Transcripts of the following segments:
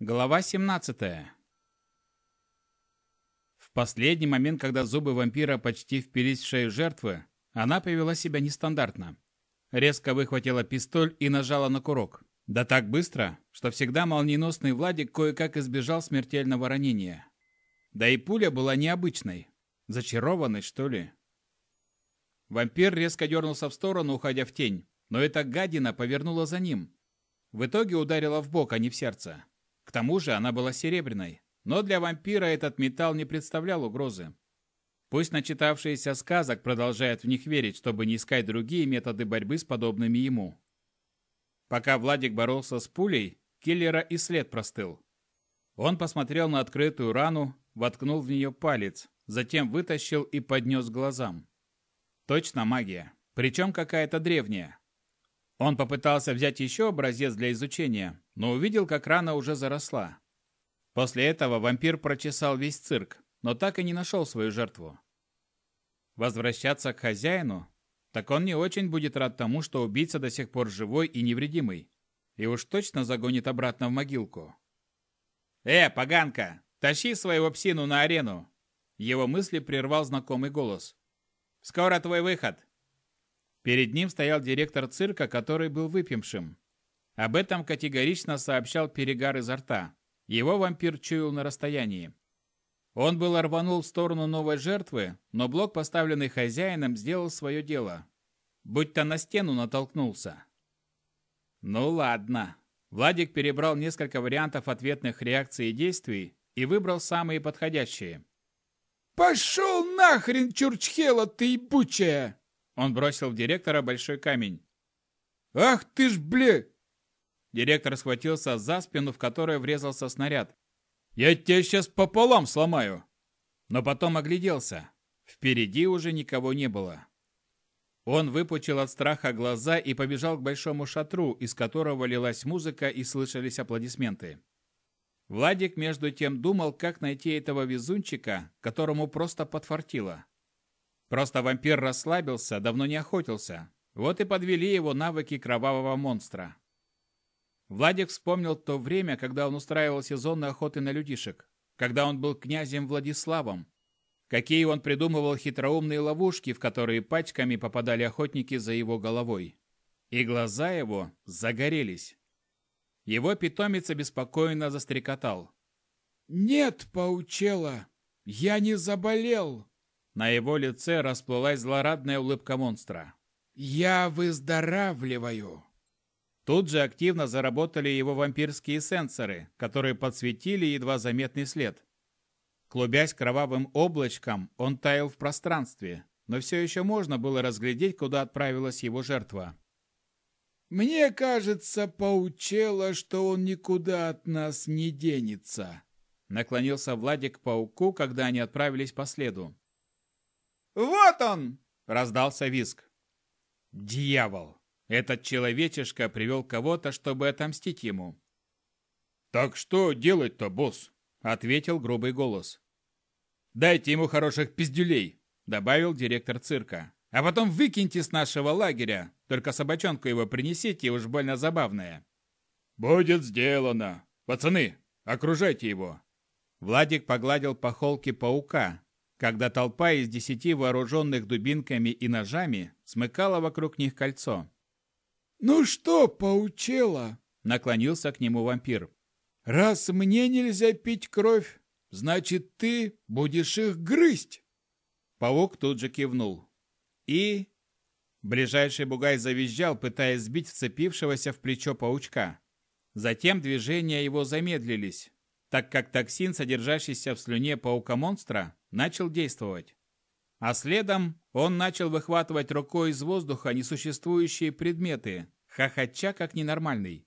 Глава 17 В последний момент, когда зубы вампира почти впились в шею жертвы, она повела себя нестандартно. Резко выхватила пистоль и нажала на курок. Да так быстро, что всегда молниеносный Владик кое-как избежал смертельного ранения. Да и пуля была необычной. Зачарованной, что ли? Вампир резко дернулся в сторону, уходя в тень, но эта гадина повернула за ним. В итоге ударила в бок, а не в сердце. К тому же она была серебряной, но для вампира этот металл не представлял угрозы. Пусть начитавшиеся сказок продолжают в них верить, чтобы не искать другие методы борьбы с подобными ему. Пока Владик боролся с пулей, киллера и след простыл. Он посмотрел на открытую рану, воткнул в нее палец, затем вытащил и поднес глазам. Точно магия, причем какая-то древняя. Он попытался взять еще образец для изучения, но увидел, как рана уже заросла. После этого вампир прочесал весь цирк, но так и не нашел свою жертву. Возвращаться к хозяину? Так он не очень будет рад тому, что убийца до сих пор живой и невредимый, и уж точно загонит обратно в могилку. «Э, поганка, тащи своего псину на арену!» Его мысли прервал знакомый голос. «Скоро твой выход!» Перед ним стоял директор цирка, который был выпившим. Об этом категорично сообщал перегар изо рта. Его вампир чуял на расстоянии. Он был рванул в сторону новой жертвы, но блок, поставленный хозяином, сделал свое дело. Будь-то на стену натолкнулся. Ну ладно. Владик перебрал несколько вариантов ответных реакций и действий и выбрал самые подходящие. «Пошел нахрен, чурчхела ты ебучая!» Он бросил в директора большой камень. «Ах ты ж, бля!» Директор схватился за спину, в которой врезался снаряд. «Я тебя сейчас пополам сломаю!» Но потом огляделся. Впереди уже никого не было. Он выпучил от страха глаза и побежал к большому шатру, из которого лилась музыка и слышались аплодисменты. Владик между тем думал, как найти этого везунчика, которому просто подфартило. Просто вампир расслабился, давно не охотился. Вот и подвели его навыки кровавого монстра. Владик вспомнил то время, когда он устраивал сезонные охоты на людишек, когда он был князем Владиславом. Какие он придумывал хитроумные ловушки, в которые пачками попадали охотники за его головой. И глаза его загорелись. Его питомец обеспокоенно застрекотал. «Нет, паучела, я не заболел!» На его лице расплылась злорадная улыбка монстра. «Я выздоравливаю!» Тут же активно заработали его вампирские сенсоры, которые подсветили едва заметный след. Клубясь кровавым облачком, он таял в пространстве, но все еще можно было разглядеть, куда отправилась его жертва. Мне кажется, поучело, что он никуда от нас не денется. Наклонился Владик к пауку, когда они отправились по следу. «Вот он!» – раздался виск. «Дьявол! Этот человечишка привел кого-то, чтобы отомстить ему». «Так что делать-то, босс?» – ответил грубый голос. «Дайте ему хороших пиздюлей», – добавил директор цирка. «А потом выкиньте с нашего лагеря, только собачонку его принесите, уж больно забавная». «Будет сделано. Пацаны, окружайте его». Владик погладил по холке паука, когда толпа из десяти вооруженных дубинками и ножами смыкала вокруг них кольцо. «Ну что, паучела?» — наклонился к нему вампир. «Раз мне нельзя пить кровь, значит, ты будешь их грызть!» Паук тут же кивнул. И Ближайший бугай завизжал, пытаясь сбить вцепившегося в плечо паучка. Затем движения его замедлились, так как токсин, содержащийся в слюне паука-монстра, начал действовать. А следом он начал выхватывать рукой из воздуха несуществующие предметы, хохоча как ненормальный.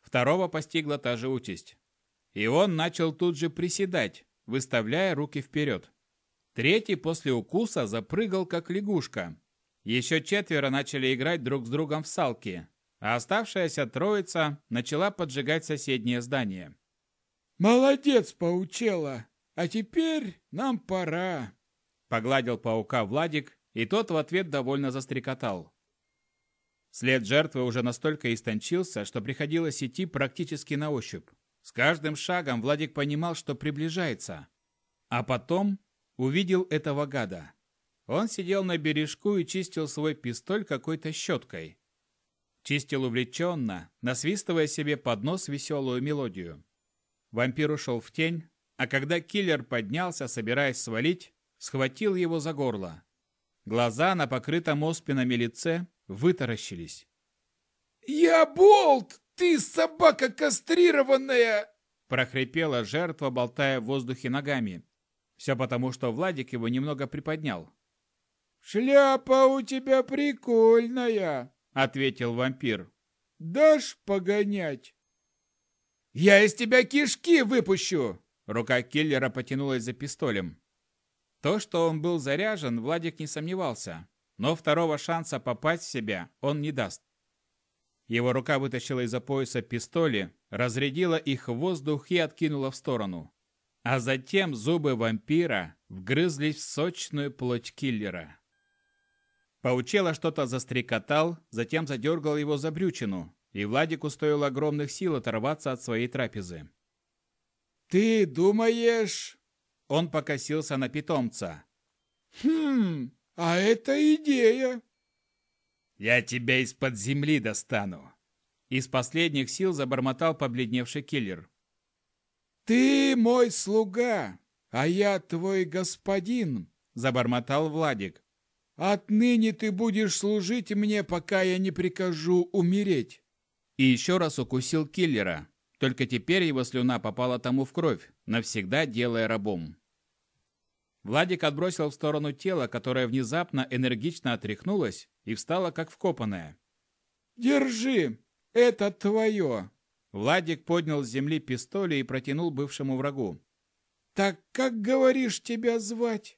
Второго постигла та же участь. И он начал тут же приседать, выставляя руки вперед. Третий после укуса запрыгал как лягушка, еще четверо начали играть друг с другом в салки, а оставшаяся троица начала поджигать соседнее здание. «Молодец, паучела! А теперь нам пора!» Погладил паука Владик, и тот в ответ довольно застрекотал. След жертвы уже настолько истончился, что приходилось идти практически на ощупь. С каждым шагом Владик понимал, что приближается. А потом увидел этого гада. Он сидел на бережку и чистил свой пистоль какой-то щеткой. Чистил увлеченно, насвистывая себе под нос веселую мелодию. Вампир ушел в тень, а когда киллер поднялся, собираясь свалить, схватил его за горло. Глаза на покрытом оспинами лице вытаращились. «Я Болт! Ты собака кастрированная!» прохрипела жертва, болтая в воздухе ногами. Все потому, что Владик его немного приподнял. «Шляпа у тебя прикольная», — ответил вампир. «Дашь погонять?» «Я из тебя кишки выпущу!» Рука киллера потянулась за пистолем. То, что он был заряжен, Владик не сомневался, но второго шанса попасть в себя он не даст. Его рука вытащила из-за пояса пистоли, разрядила их в воздух и откинула в сторону. А затем зубы вампира вгрызлись в сочную плоть киллера. Паучело что-то застрекотал, затем задергал его за брючину, и Владику стоило огромных сил оторваться от своей трапезы. «Ты думаешь...» Он покосился на питомца. «Хм, а это идея!» «Я тебя из-под земли достану!» Из последних сил забормотал побледневший киллер. «Ты мой слуга, а я твой господин!» Забормотал Владик. «Отныне ты будешь служить мне, пока я не прикажу умереть!» И еще раз укусил киллера, только теперь его слюна попала тому в кровь, навсегда делая рабом. Владик отбросил в сторону тело, которое внезапно энергично отряхнулось и встало как вкопанное. «Держи! Это твое!» Владик поднял с земли пистоли и протянул бывшему врагу. «Так как, говоришь, тебя звать?»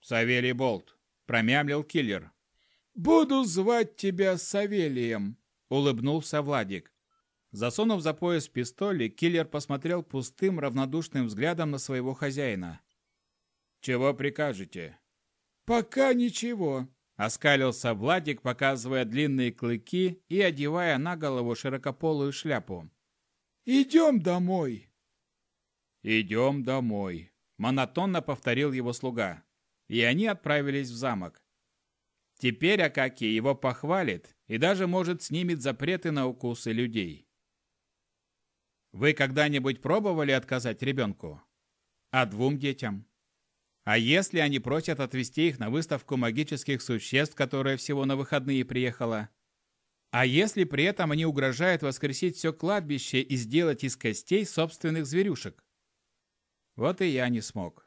«Савелий Болт», — промямлил киллер. «Буду звать тебя Савелием», — улыбнулся Владик. Засунув за пояс пистоли, киллер посмотрел пустым, равнодушным взглядом на своего хозяина. «Чего прикажете?» «Пока ничего», — оскалился Владик, показывая длинные клыки и одевая на голову широкополую шляпу. «Идем домой». «Идем домой», — монотонно повторил его слуга. И они отправились в замок. Теперь Акаки его похвалит и даже, может, снимет запреты на укусы людей. Вы когда-нибудь пробовали отказать ребенку? А двум детям? А если они просят отвезти их на выставку магических существ, которая всего на выходные приехала? А если при этом они угрожают воскресить все кладбище и сделать из костей собственных зверюшек? Вот и я не смог.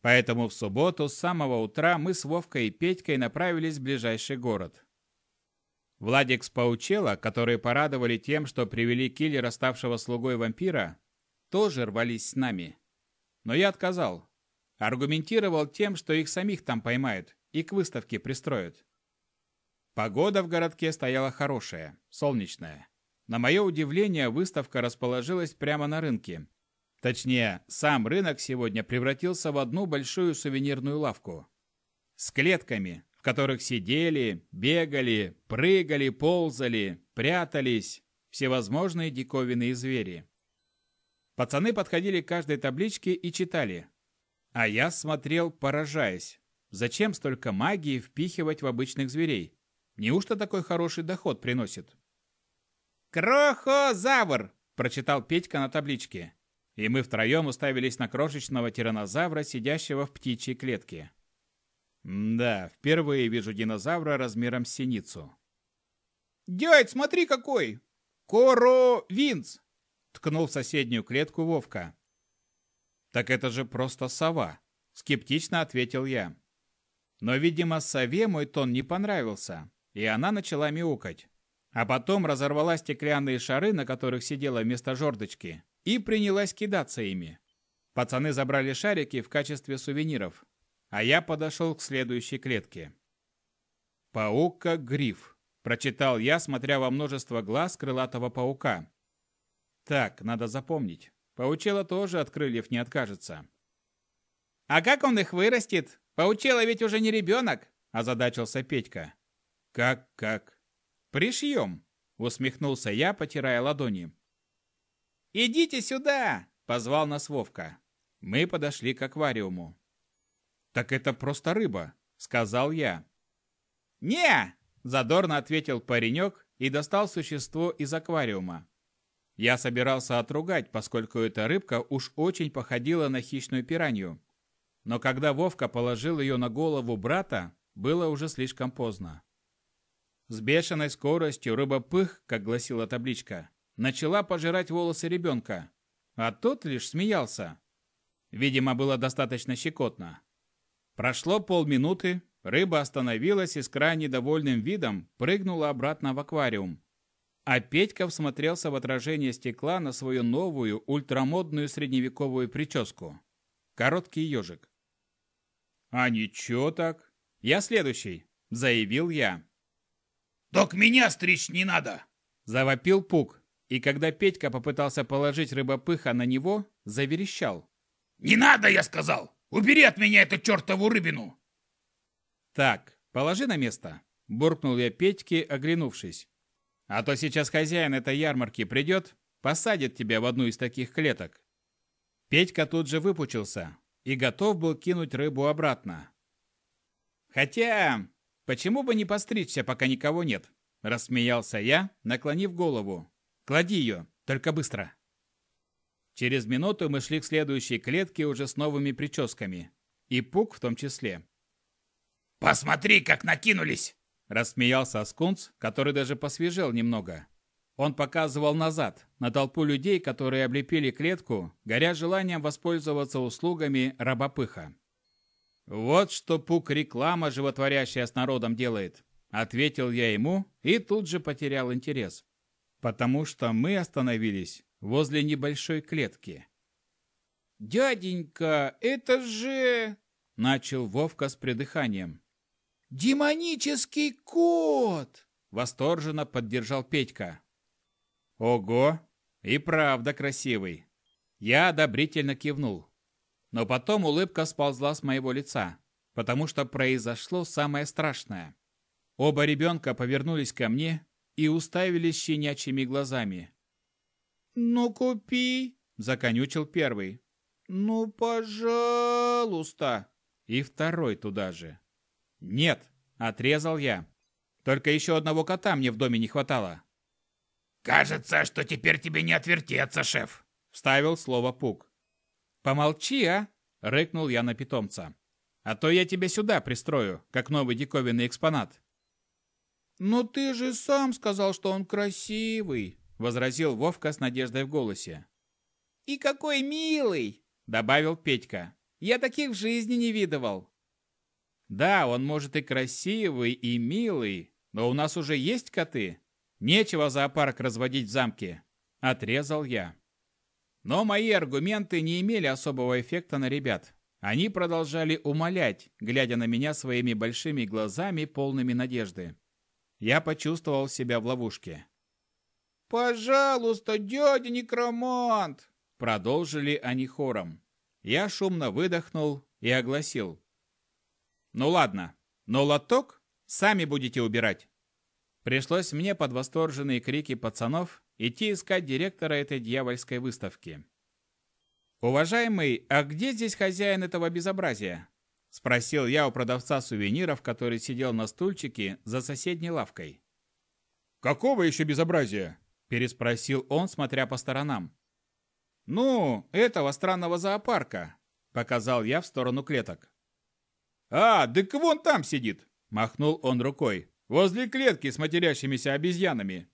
Поэтому в субботу с самого утра мы с Вовкой и Петькой направились в ближайший город. Владик с Паучела, которые порадовали тем, что привели киллера, ставшего слугой вампира, тоже рвались с нами. Но я отказал. Аргументировал тем, что их самих там поймают и к выставке пристроят. Погода в городке стояла хорошая, солнечная. На мое удивление, выставка расположилась прямо на рынке. Точнее, сам рынок сегодня превратился в одну большую сувенирную лавку. С клетками, в которых сидели, бегали, прыгали, ползали, прятались всевозможные диковинные звери. Пацаны подходили к каждой табличке и читали, а я смотрел, поражаясь. Зачем столько магии впихивать в обычных зверей? Неужто такой хороший доход приносит? «Крохозавр!» – прочитал Петька на табличке. И мы втроем уставились на крошечного тиранозавра, сидящего в птичьей клетке. Да, впервые вижу динозавра размером с синицу. «Дядь, смотри какой! Коро Винц!» Ткнул в соседнюю клетку Вовка. «Так это же просто сова», — скептично ответил я. Но, видимо, сове мой тон не понравился, и она начала мяукать. А потом разорвала стеклянные шары, на которых сидела вместо жердочки, и принялась кидаться ими. Пацаны забрали шарики в качестве сувениров, а я подошел к следующей клетке. «Паука-гриф», — прочитал я, смотря во множество глаз крылатого паука. «Так, надо запомнить. Паучело тоже от крыльев не откажется. «А как он их вырастет? Паучело ведь уже не ребенок!» – озадачился Петька. «Как-как?» «Пришьем!» – усмехнулся я, потирая ладони. «Идите сюда!» – позвал нас Вовка. Мы подошли к аквариуму. «Так это просто рыба», – сказал я. «Не!» – задорно ответил паренек и достал существо из аквариума. Я собирался отругать, поскольку эта рыбка уж очень походила на хищную пиранью. Но когда Вовка положил ее на голову брата, было уже слишком поздно. С бешеной скоростью рыба-пых, как гласила табличка, начала пожирать волосы ребенка, а тот лишь смеялся. Видимо, было достаточно щекотно. Прошло полминуты, рыба остановилась и с крайне довольным видом прыгнула обратно в аквариум. А Петька всмотрелся в отражение стекла на свою новую ультрамодную средневековую прическу. Короткий ежик. «А ничего так. Я следующий», — заявил я. «Так меня стричь не надо!» — завопил Пук. И когда Петька попытался положить рыбопыха на него, заверещал. «Не надо, я сказал! Убери от меня эту чертову рыбину!» «Так, положи на место», — буркнул я Петьке, оглянувшись. «А то сейчас хозяин этой ярмарки придет, посадит тебя в одну из таких клеток». Петька тут же выпучился, и готов был кинуть рыбу обратно. «Хотя, почему бы не постричься, пока никого нет?» – рассмеялся я, наклонив голову. «Клади ее, только быстро». Через минуту мы шли к следующей клетке уже с новыми прическами. И Пук в том числе. «Посмотри, как накинулись!» – рассмеялся Аскунц, который даже посвежел немного. Он показывал назад, на толпу людей, которые облепили клетку, горя желанием воспользоваться услугами рабопыха. «Вот что пук реклама, животворящая с народом, делает», — ответил я ему и тут же потерял интерес. Потому что мы остановились возле небольшой клетки. «Дяденька, это же...» — начал Вовка с придыханием. «Демонический кот!» — восторженно поддержал Петька. Ого, и правда красивый. Я одобрительно кивнул. Но потом улыбка сползла с моего лица, потому что произошло самое страшное. Оба ребенка повернулись ко мне и уставились щенячьими глазами. «Ну, купи!» – законючил первый. «Ну, пожалуйста!» И второй туда же. «Нет!» – отрезал я. «Только еще одного кота мне в доме не хватало!» «Кажется, что теперь тебе не отвертеться, шеф», — вставил слово Пук. «Помолчи, а!» — рыкнул я на питомца. «А то я тебя сюда пристрою, как новый диковинный экспонат». «Но ты же сам сказал, что он красивый», — возразил Вовка с надеждой в голосе. «И какой милый!» — добавил Петька. «Я таких в жизни не видывал». «Да, он может и красивый, и милый, но у нас уже есть коты, Нечего зоопарк разводить в замке, отрезал я. Но мои аргументы не имели особого эффекта на ребят. Они продолжали умолять, глядя на меня своими большими глазами, полными надежды. Я почувствовал себя в ловушке. «Пожалуйста, дядя некромант!» Продолжили они хором. Я шумно выдохнул и огласил. «Ну ладно, но лоток сами будете убирать. Пришлось мне под восторженные крики пацанов идти искать директора этой дьявольской выставки. «Уважаемый, а где здесь хозяин этого безобразия?» – спросил я у продавца сувениров, который сидел на стульчике за соседней лавкой. «Какого еще безобразия?» – переспросил он, смотря по сторонам. «Ну, этого странного зоопарка», – показал я в сторону клеток. «А, дык вон там сидит!» – махнул он рукой. Возле клетки с матерящимися обезьянами.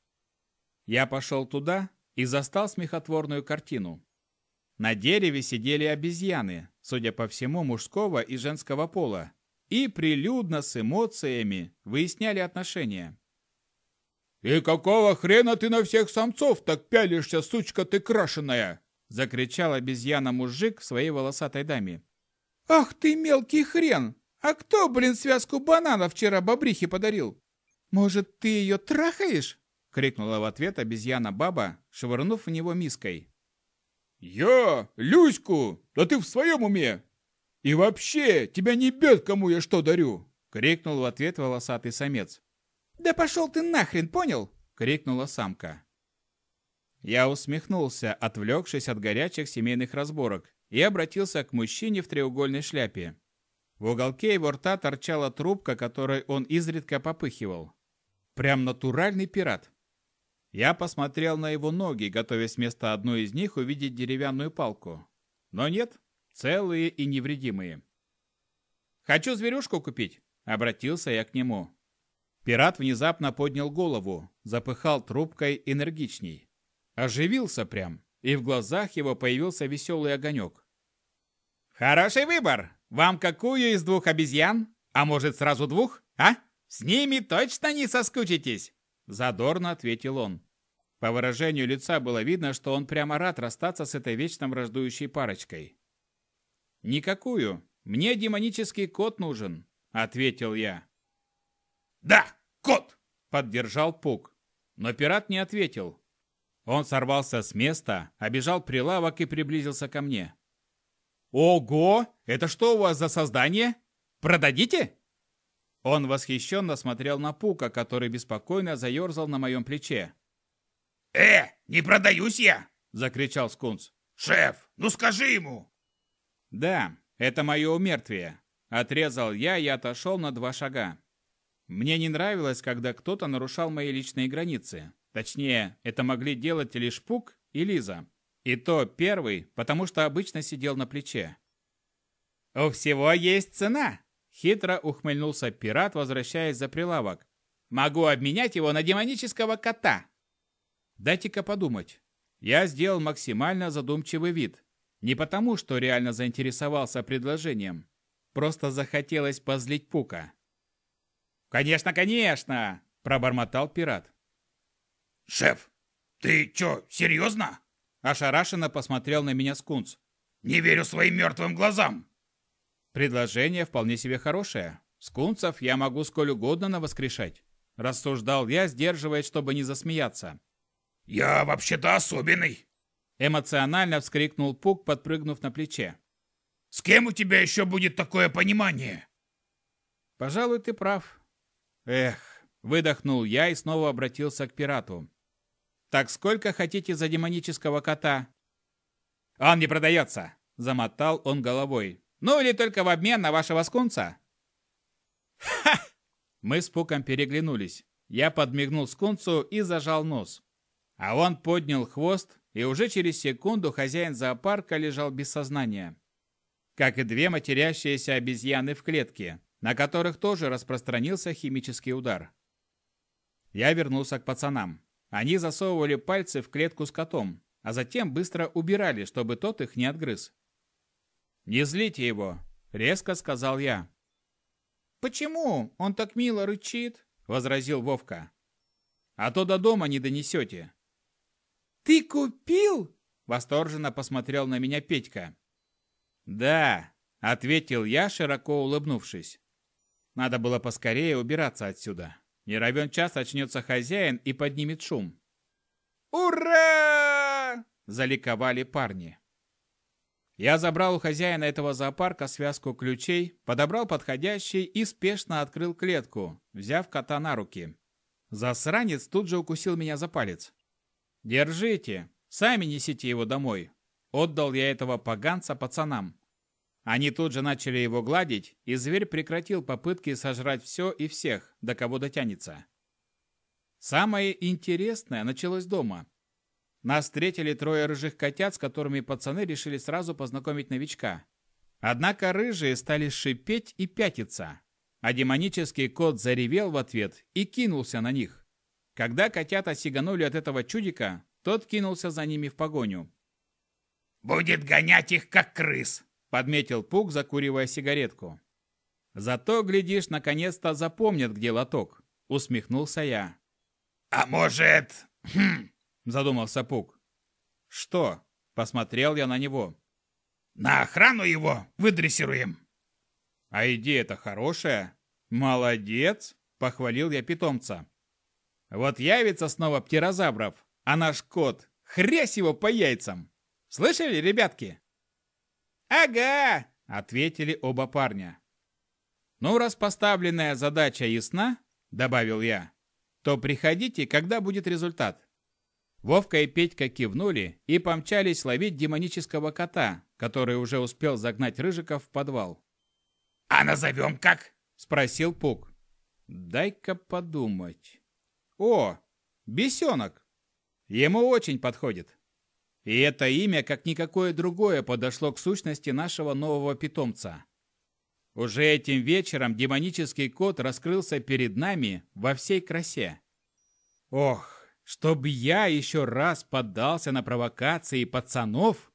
Я пошел туда и застал смехотворную картину. На дереве сидели обезьяны, судя по всему, мужского и женского пола, и прилюдно с эмоциями выясняли отношения. «И какого хрена ты на всех самцов так пялишься, сучка ты крашеная?» закричал обезьяна-мужик своей волосатой даме. «Ах ты мелкий хрен! А кто, блин, связку бананов вчера бобрихе подарил? «Может, ты ее трахаешь?» — крикнула в ответ обезьяна-баба, швырнув в него миской. «Я? Люську? Да ты в своем уме? И вообще, тебя не бьет, кому я что дарю!» — крикнул в ответ волосатый самец. «Да пошел ты нахрен, понял?» — крикнула самка. Я усмехнулся, отвлекшись от горячих семейных разборок, и обратился к мужчине в треугольной шляпе. В уголке его рта торчала трубка, которой он изредка попыхивал. Прям натуральный пират. Я посмотрел на его ноги, готовясь вместо одной из них увидеть деревянную палку. Но нет, целые и невредимые. «Хочу зверюшку купить», — обратился я к нему. Пират внезапно поднял голову, запыхал трубкой энергичней. Оживился прям, и в глазах его появился веселый огонек. «Хороший выбор! Вам какую из двух обезьян? А может, сразу двух, а? С ними точно не соскучитесь!» Задорно ответил он. По выражению лица было видно, что он прямо рад расстаться с этой вечно враждующей парочкой. «Никакую. Мне демонический кот нужен», — ответил я. «Да, кот!» — поддержал Пук. Но пират не ответил. Он сорвался с места, обежал прилавок и приблизился ко мне. «Ого! Это что у вас за создание? Продадите?» Он восхищенно смотрел на Пука, который беспокойно заерзал на моем плече. «Э, не продаюсь я!» – закричал Скунс. «Шеф, ну скажи ему!» «Да, это мое умертвие», – отрезал я и отошел на два шага. Мне не нравилось, когда кто-то нарушал мои личные границы. Точнее, это могли делать лишь Пук и Лиза. И то первый, потому что обычно сидел на плече. «У всего есть цена!» Хитро ухмыльнулся пират, возвращаясь за прилавок. «Могу обменять его на демонического кота!» Дайте-ка подумать. Я сделал максимально задумчивый вид. Не потому, что реально заинтересовался предложением. Просто захотелось позлить Пука. «Конечно, конечно!» – пробормотал пират. «Шеф, ты чё, серьезно?» Ошарашенно посмотрел на меня Скунс. «Не верю своим мертвым глазам!» Предложение вполне себе хорошее. Скунсов я могу сколь угодно навоскрешать. Рассуждал я, сдерживаясь, чтобы не засмеяться. «Я вообще-то особенный!» Эмоционально вскрикнул Пук, подпрыгнув на плече. «С кем у тебя еще будет такое понимание?» «Пожалуй, ты прав. Эх, выдохнул я и снова обратился к пирату. Так сколько хотите за демонического кота? Он не продается, замотал он головой. Ну или только в обмен на вашего скунца? Ха! Мы с Пуком переглянулись. Я подмигнул скунцу и зажал нос. А он поднял хвост, и уже через секунду хозяин зоопарка лежал без сознания. Как и две матерящиеся обезьяны в клетке, на которых тоже распространился химический удар. Я вернулся к пацанам. Они засовывали пальцы в клетку с котом, а затем быстро убирали, чтобы тот их не отгрыз. «Не злите его», — резко сказал я. «Почему? Он так мило рычит», — возразил Вовка. «А то до дома не донесете». «Ты купил?» — восторженно посмотрел на меня Петька. «Да», — ответил я, широко улыбнувшись. Надо было поскорее убираться отсюда. Не равен час очнется хозяин и поднимет шум. «Ура!» – заликовали парни. Я забрал у хозяина этого зоопарка связку ключей, подобрал подходящий и спешно открыл клетку, взяв кота на руки. Засранец тут же укусил меня за палец. «Держите, сами несите его домой». Отдал я этого поганца пацанам. Они тут же начали его гладить, и зверь прекратил попытки сожрать все и всех, до кого дотянется. Самое интересное началось дома. Нас встретили трое рыжих котят, с которыми пацаны решили сразу познакомить новичка. Однако рыжие стали шипеть и пятиться, а демонический кот заревел в ответ и кинулся на них. Когда котята сиганули от этого чудика, тот кинулся за ними в погоню. «Будет гонять их, как крыс!» Подметил Пук, закуривая сигаретку. Зато, глядишь, наконец-то запомнят, где лоток, усмехнулся я. А может, хм, задумался Пук. Что? Посмотрел я на него. На охрану его выдрессируем. А идея-то хорошая. Молодец, похвалил я питомца. Вот явится снова птерозавров, а наш кот, хрясь его по яйцам. Слышали, ребятки? «Ага!» – ответили оба парня. «Ну, раз поставленная задача ясна, – добавил я, – то приходите, когда будет результат. Вовка и Петька кивнули и помчались ловить демонического кота, который уже успел загнать Рыжика в подвал. «А назовем как?» – спросил Пук. «Дай-ка подумать. О, Бесенок! Ему очень подходит. И это имя, как никакое другое, подошло к сущности нашего нового питомца. Уже этим вечером демонический кот раскрылся перед нами во всей красе. Ох, чтобы я еще раз поддался на провокации пацанов,